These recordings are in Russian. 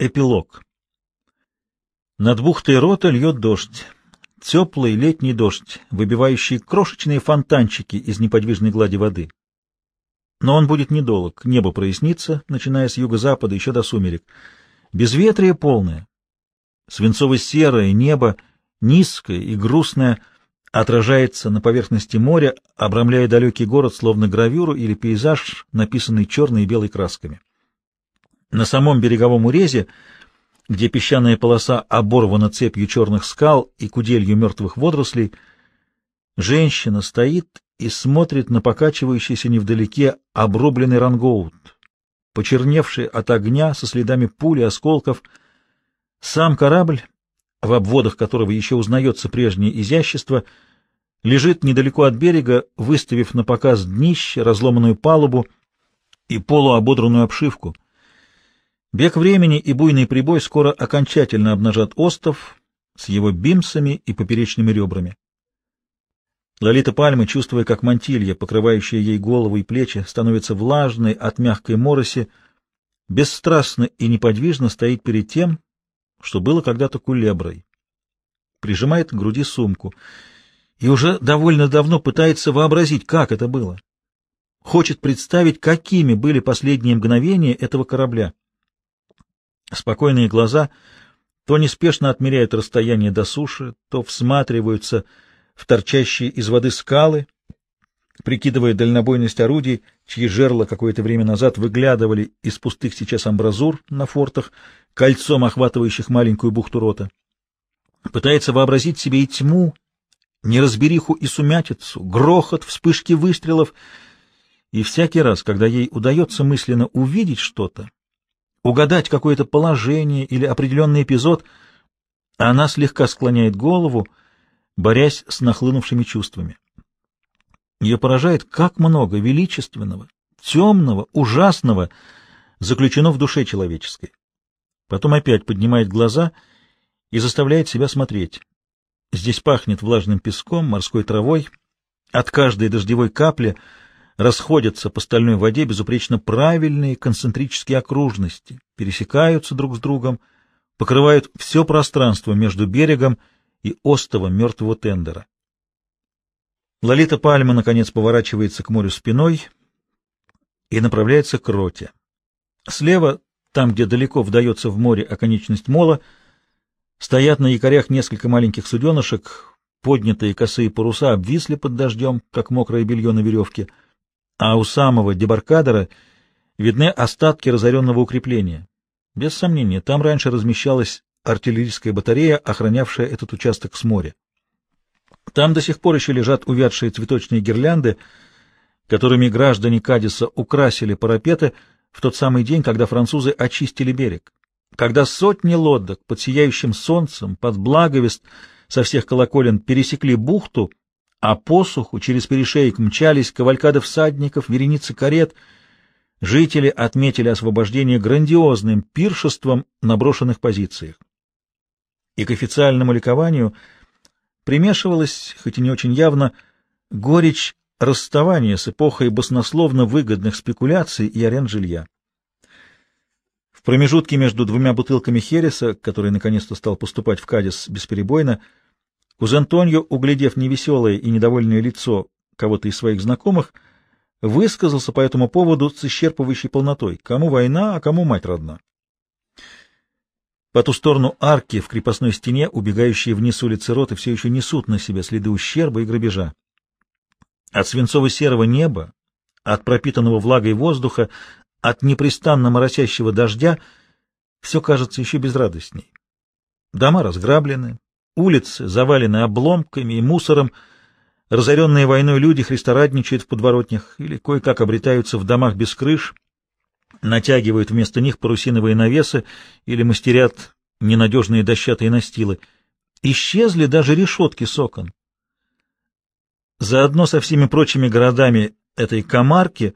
Эпилог. Над бухтой рота льет дождь. Теплый летний дождь, выбивающий крошечные фонтанчики из неподвижной глади воды. Но он будет недолг. Небо прояснится, начиная с юго-запада, еще до сумерек. Безветрие полное. Свинцово-серое небо, низкое и грустное, отражается на поверхности моря, обрамляя далекий город, словно гравюру или пейзаж, написанный черной и белой красками. На самом береговом урезе, где песчаная полоса оборвана цепью черных скал и куделью мертвых водорослей, женщина стоит и смотрит на покачивающийся невдалеке обрубленный рангоут, почерневший от огня со следами пули, осколков. Сам корабль, в обводах которого еще узнается прежнее изящество, лежит недалеко от берега, выставив на показ днище, разломанную палубу и полуободранную обшивку — Бег времени и буйный прибой скоро окончательно обнажат остов с его бимсами и поперечными ребрами. Лолита Пальмы, чувствуя, как мантилья, покрывающая ей голову и плечи, становится влажной от мягкой мороси, бесстрастно и неподвижно стоит перед тем, что было когда-то кулеброй. Прижимает к груди сумку и уже довольно давно пытается вообразить, как это было. Хочет представить, какими были последние мгновения этого корабля. Спокойные глаза то неспешно отмеряют расстояние до суши, то всматриваются в торчащие из воды скалы, прикидывая дальнобойность орудий, чьи жерла какое-то время назад выглядывали из пустых сейчас амбразур на фортах, кольцом охватывающих маленькую бухту рота. Пытается вообразить себе и тьму, неразбериху и сумятицу, грохот, вспышки выстрелов, и всякий раз, когда ей удается мысленно увидеть что-то, угадать какое-то положение или определенный эпизод, она слегка склоняет голову, борясь с нахлынувшими чувствами. Ее поражает, как много величественного, темного, ужасного заключено в душе человеческой. Потом опять поднимает глаза и заставляет себя смотреть. Здесь пахнет влажным песком, морской травой. От каждой дождевой капли — расходятся по стальной воде безупречно правильные концентрические окружности, пересекаются друг с другом, покрывают все пространство между берегом и остовом мертвого тендера. Лолита Пальма, наконец, поворачивается к морю спиной и направляется к роте. Слева, там, где далеко вдается в море оконечность мола, стоят на якорях несколько маленьких суденышек, поднятые косые паруса обвисли под дождем, как мокрое белье на веревке — а у самого дебаркадера видны остатки разоренного укрепления. Без сомнения, там раньше размещалась артиллерийская батарея, охранявшая этот участок с моря. Там до сих пор еще лежат увядшие цветочные гирлянды, которыми граждане Кадиса украсили парапеты в тот самый день, когда французы очистили берег, когда сотни лодок под сияющим солнцем, под благовест со всех колоколен пересекли бухту а посуху через перешеек мчались кавалькады всадников, вереницы карет. Жители отметили освобождение грандиозным пиршеством на брошенных позициях. И к официальному ликованию примешивалась, хоть и не очень явно, горечь расставания с эпохой баснословно выгодных спекуляций и аренд жилья. В промежутке между двумя бутылками Хереса, который наконец-то стал поступать в Кадис бесперебойно, Кузен Тоньо, углядев невеселое и недовольное лицо кого-то из своих знакомых, высказался по этому поводу с исчерпывающей полнотой. Кому война, а кому мать родна. По ту сторону арки в крепостной стене, убегающие вниз улицы роты, все еще несут на себе следы ущерба и грабежа. От свинцово-серого неба, от пропитанного влагой воздуха, от непрестанно моросящего дождя все кажется еще безрадостней. Дома разграблены, Улицы завалены обломками и мусором, разоренные войной люди христорадничают в подворотнях или кое-как обретаются в домах без крыш, натягивают вместо них парусиновые навесы или мастерят ненадежные дощатые настилы. Исчезли даже решетки с окон. Заодно со всеми прочими городами этой комарки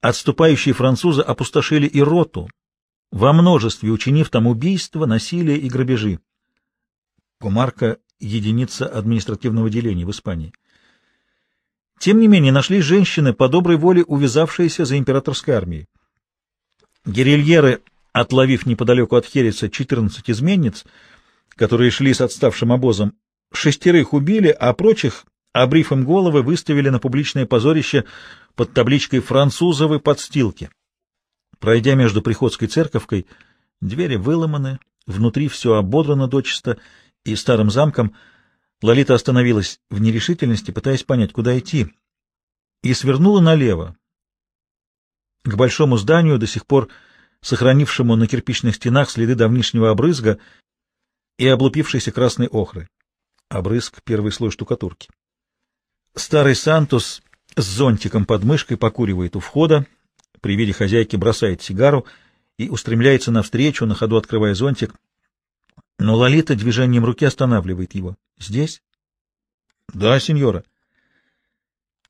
отступающие французы опустошили и роту, во множестве учинив там убийства, насилие и грабежи. Комарка — единица административного деления в Испании. Тем не менее, нашлись женщины, по доброй воле увязавшиеся за императорской армией. Гирильеры Отловив неподалеку от Хереса 14 изменниц, которые шли с отставшим обозом, шестерых убили, а прочих, обрив им головы, выставили на публичное позорище под табличкой «Французовы подстилки». Пройдя между Приходской церковкой, двери выломаны, внутри все ободрано дочисто, и старым замком Лолита остановилась в нерешительности, пытаясь понять, куда идти, и свернула налево, к большому зданию, до сих пор сохранившему на кирпичных стенах следы давнишнего обрызга и облупившейся красной охры. Обрызг — первый слой штукатурки. Старый Сантос с зонтиком под мышкой покуривает у входа, при виде хозяйки бросает сигару и устремляется навстречу, на ходу открывая зонтик. Но Лолита движением руки останавливает его. «Здесь?» «Да, сеньора».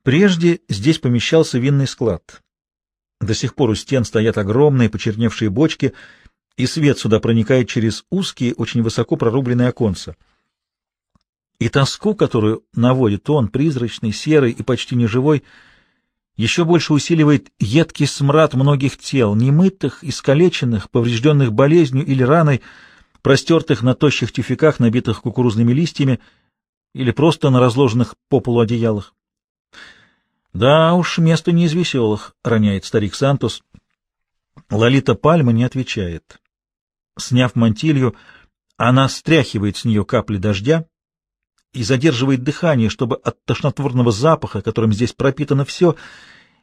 Прежде здесь помещался винный склад. До сих пор у стен стоят огромные почерневшие бочки, и свет сюда проникает через узкие, очень высоко прорубленные оконца. И тоску, которую наводит он, призрачный, серый и почти неживой, еще больше усиливает едкий смрад многих тел, немытых, искалеченных, поврежденных болезнью или раной, простертых на тощих тюфяках, набитых кукурузными листьями, или просто на разложенных по полу одеялах. Да уж, место не из веселых, — роняет старик Сантос. Лолита Пальма не отвечает. Сняв мантилью, она стряхивает с нее капли дождя и задерживает дыхание, чтобы от тошнотворного запаха, которым здесь пропитано все,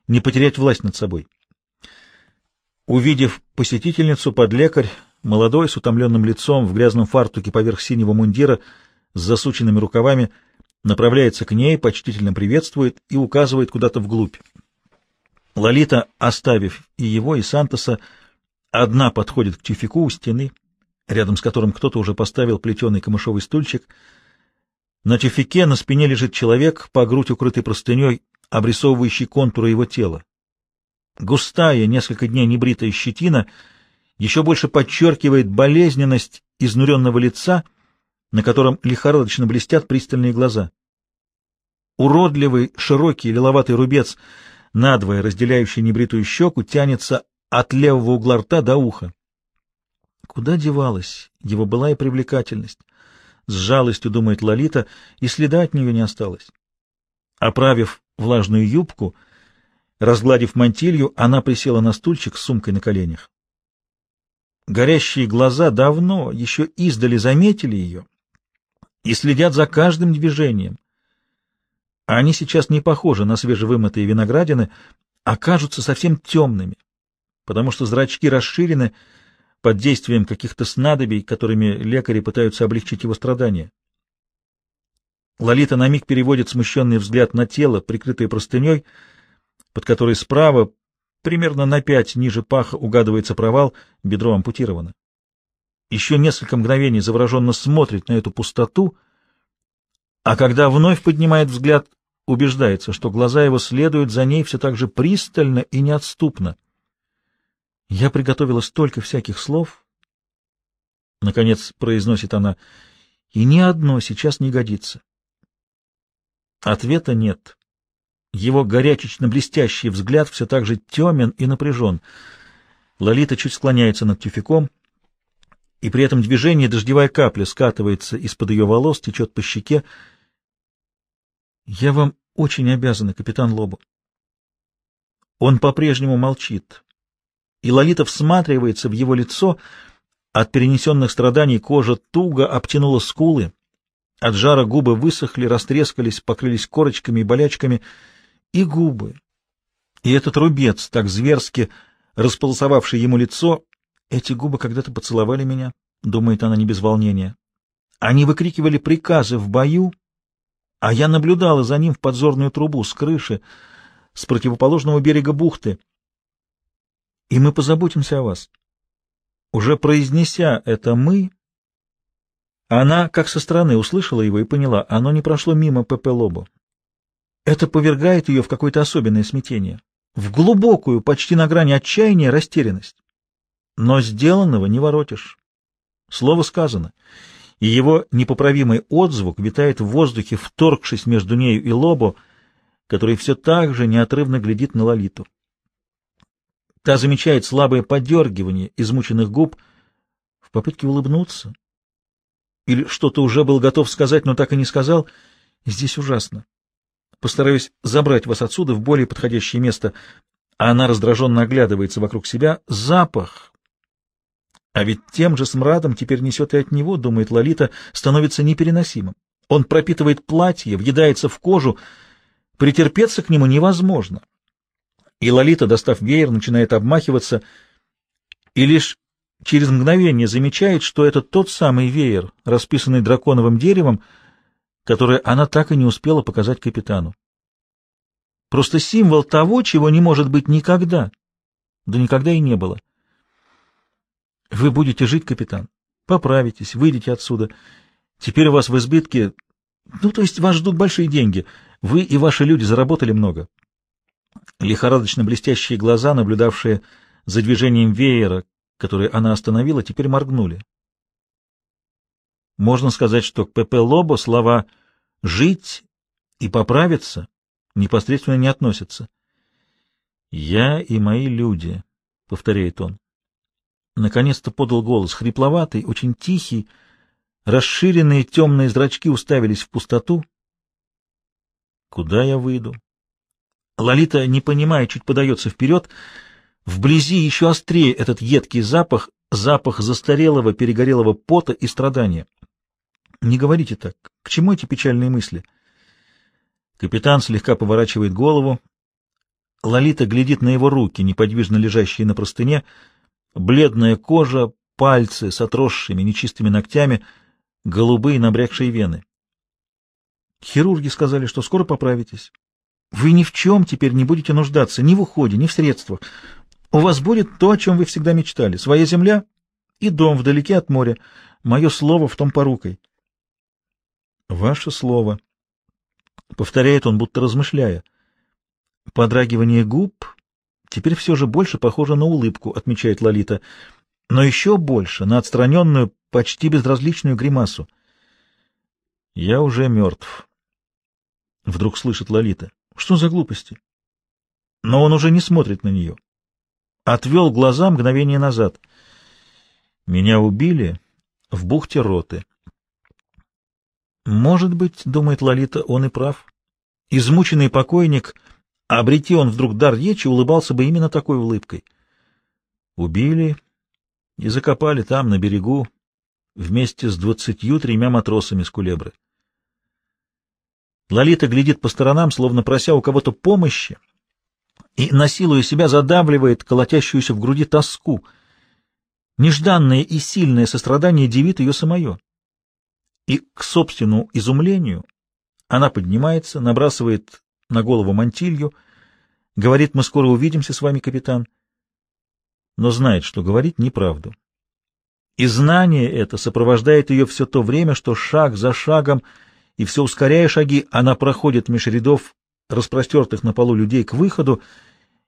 не потерять власть над собой. Увидев посетительницу, подлекарь, молодой, с утомленным лицом, в грязном фартуке поверх синего мундира, с засученными рукавами, — направляется к ней, почтительно приветствует и указывает куда-то вглубь. Лолита, оставив и его, и Сантоса, одна подходит к тюфику у стены, рядом с которым кто-то уже поставил плетеный камышовый стульчик. На тюфике на спине лежит человек, по грудь укрытый простыней, обрисовывающий контуры его тела. Густая, несколько дней небритая щетина еще больше подчеркивает болезненность изнуренного лица — на котором лихорадочно блестят пристальные глаза. Уродливый, широкий лиловатый рубец, надвое разделяющий небритую щеку, тянется от левого угла рта до уха. Куда девалась его былая привлекательность? С жалостью думает Лолита, и следа от нее не осталось. Оправив влажную юбку, разгладив мантилью, она присела на стульчик с сумкой на коленях. Горящие глаза давно, еще издали заметили ее и следят за каждым движением. Они сейчас не похожи на свежевымытые виноградины, а кажутся совсем темными, потому что зрачки расширены под действием каких-то снадобий, которыми лекари пытаются облегчить его страдания. Лолита на миг переводит смущенный взгляд на тело, прикрытое простыней, под которой справа, примерно на пять ниже паха, угадывается провал, бедро ампутировано еще несколько мгновений завороженно смотрит на эту пустоту, а когда вновь поднимает взгляд, убеждается, что глаза его следуют за ней все так же пристально и неотступно. «Я приготовила столько всяких слов», — наконец произносит она, — «и ни одно сейчас не годится». Ответа нет. Его горячечно-блестящий взгляд все так же темен и напряжен. Лолита чуть склоняется над тюфяком — и при этом движении дождевая капля скатывается из-под ее волос, течет по щеке. «Я вам очень обязана, капитан Лобо». Он по-прежнему молчит, и Лолита всматривается в его лицо. От перенесенных страданий кожа туго обтянула скулы, от жара губы высохли, растрескались, покрылись корочками и болячками, и губы. И этот рубец, так зверски располосовавший ему лицо, эти губы когда-то поцеловали меня, — думает она не без волнения. Они выкрикивали приказы в бою, а я наблюдала за ним в подзорную трубу с крыши, с противоположного берега бухты. И мы позаботимся о вас. Уже произнеся это «мы», она, как со стороны, услышала его и поняла, оно не прошло мимо Пепе Лобо. Это повергает ее в какое-то особенное смятение, в глубокую, почти на грани отчаяния, растерянность. Но сделанного не воротишь. Слово сказано, и его непоправимый отзвук витает в воздухе, вторгшись между нею и Лобо, который все так же неотрывно глядит на Лолиту. Та замечает слабое подергивание измученных губ в попытке улыбнуться. Или что-то уже был готов сказать, но так и не сказал. Здесь ужасно. Постараюсь забрать вас отсюда в более подходящее место. А она раздраженно оглядывается вокруг себя. Запах! А ведь тем же смрадом теперь несет и от него, думает Лолита, становится непереносимым. Он пропитывает платье, въедается в кожу. Претерпеться к нему невозможно. И Лолита, достав веер, начинает обмахиваться, и лишь через мгновение замечает, что это тот самый веер, расписанный драконовым деревом, который она так и не успела показать капитану. Просто символ того, чего не может быть никогда. Да никогда и не было. Вы будете жить, капитан. Поправитесь, выйдете отсюда. Теперь у вас в избытке... Ну, то есть вас ждут большие деньги. Вы и ваши люди заработали много. Лихорадочно блестящие глаза, наблюдавшие за движением веера, который она остановила, теперь моргнули. Можно сказать, что к ПП Лобо слова «жить» и «поправиться» непосредственно не относятся. «Я и мои люди», — повторяет он. Наконец-то подал голос, хрипловатый, очень тихий, расширенные темные зрачки уставились в пустоту. «Куда я выйду?» Лолита, не понимая, чуть подается вперед. Вблизи еще острее этот едкий запах, запах застарелого, перегорелого пота и страдания. Не говорите так. К чему эти печальные мысли? Капитан слегка поворачивает голову. Лолита глядит на его руки, неподвижно лежащие на простыне, бледная кожа, пальцы с отросшими нечистыми ногтями, голубые набрякшие вены. Хирурги сказали, что скоро поправитесь. Вы ни в чем теперь не будете нуждаться, ни в уходе, ни в средствах. У вас будет то, о чем вы всегда мечтали. Своя земля и дом вдалеке от моря. Мое слово в том порукой. Ваше слово. Повторяет он, будто размышляя. Подрагивание губ теперь все же больше похоже на улыбку, отмечает Лолита, но еще больше на отстраненную, почти безразличную гримасу. Я уже мертв. Вдруг слышит Лолита. Что за глупости? Но он уже не смотрит на нее. Отвел глаза мгновение назад. Меня убили в бухте Роты. Может быть, думает Лолита, он и прав. Измученный покойник, обрети он вдруг дар речи, улыбался бы именно такой улыбкой. Убили и закопали там, на берегу, вместе с двадцатью тремя матросами с кулебры. Лолита глядит по сторонам, словно прося у кого-то помощи, и, насилуя себя, задавливает колотящуюся в груди тоску. Нежданное и сильное сострадание дивит ее самое. И к собственному изумлению она поднимается, набрасывает на голову мантилью, говорит, мы скоро увидимся с вами, капитан, но знает, что говорит неправду. И знание это сопровождает ее все то время, что шаг за шагом и все ускоряя шаги, она проходит меж рядов распростертых на полу людей к выходу,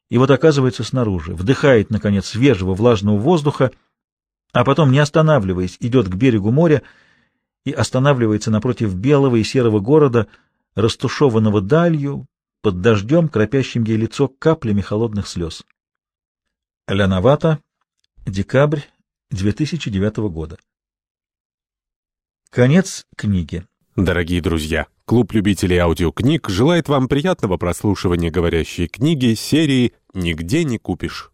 и вот оказывается снаружи, вдыхает, наконец, свежего влажного воздуха, а потом, не останавливаясь, идет к берегу моря и останавливается напротив белого и серого города, растушеванного далью, под дождем, кропящим ей лицо каплями холодных слез. Ляновато, декабрь 2009 года. Конец книги. Дорогие друзья, клуб любителей аудиокниг желает вам приятного прослушивания говорящей книги серии «Нигде не купишь».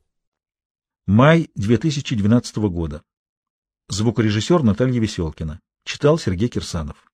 Май 2012 года. Звукорежиссер Наталья Веселкина. Читал Сергей Кирсанов.